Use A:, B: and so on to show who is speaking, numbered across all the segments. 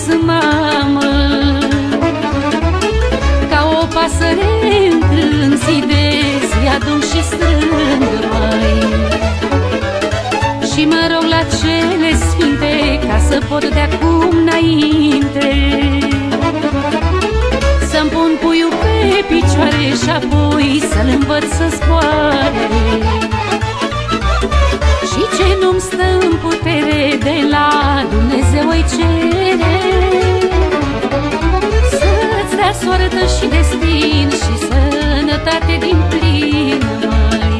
A: când sunt mamă. Ca o pasăre în zidez Adun și strâng mai. Și mă rog la cele sfinte Ca să pot de acum înainte. Să-mi pun puiul pe picioare Și apoi să-l învăț să zboare Și ce nu-mi stă în putere De la Dumnezeu îi cere Să-ți dea soartă și destin Și sănătate din plin mai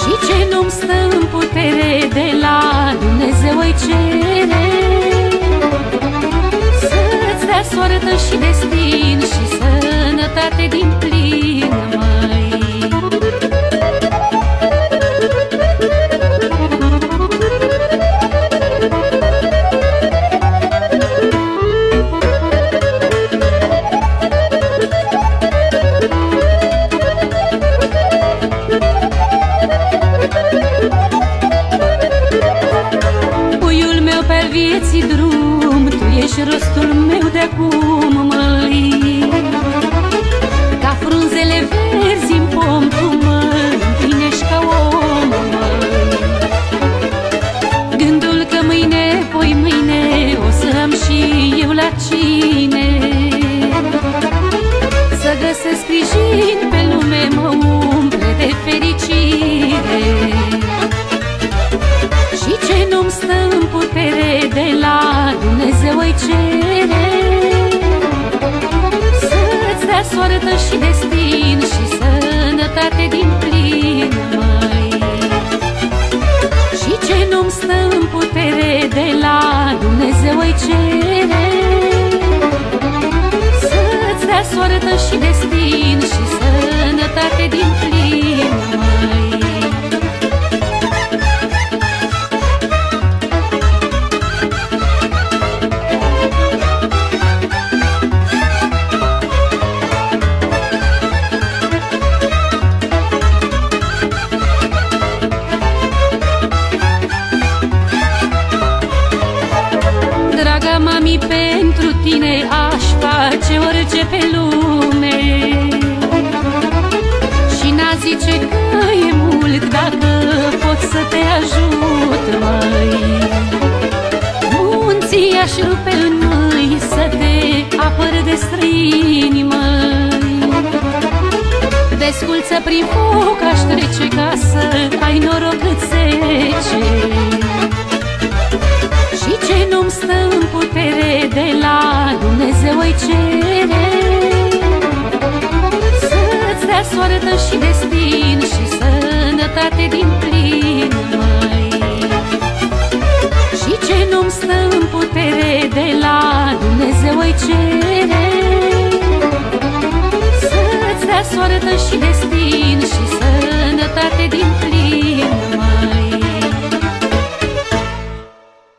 A: Și ce nu-mi stă în putere De la Dumnezeu îi cere? Să-ți dea soartă și destin Și sănătate vieții drum Tu ești rostul meu de acum, măi Dumnezeu îi cere Să-ți dea soartă și destin Și sănătate din plin, măi. Și ce nu-mi stă în putere De la Dumnezeu îi cere Să-ți dea soartă și destin Și sănătate din plin, pentru tine aș face orice pe lume. Și n-a zice că e mult dacă pot să te ajut, măi. Munții aș rupe în mâini să te apăr de străini, măi. Desculță prin foc aș trece ca să ai noroc cât zece. Și ce nu-mi stă în putere De la voi cere Să-ți dea soartă și destin Și sănătate din plin, mai. Și ce nu-mi stă în putere De la Dumnezeu îi cere Să-ți dea soartă și destin Și sănătate din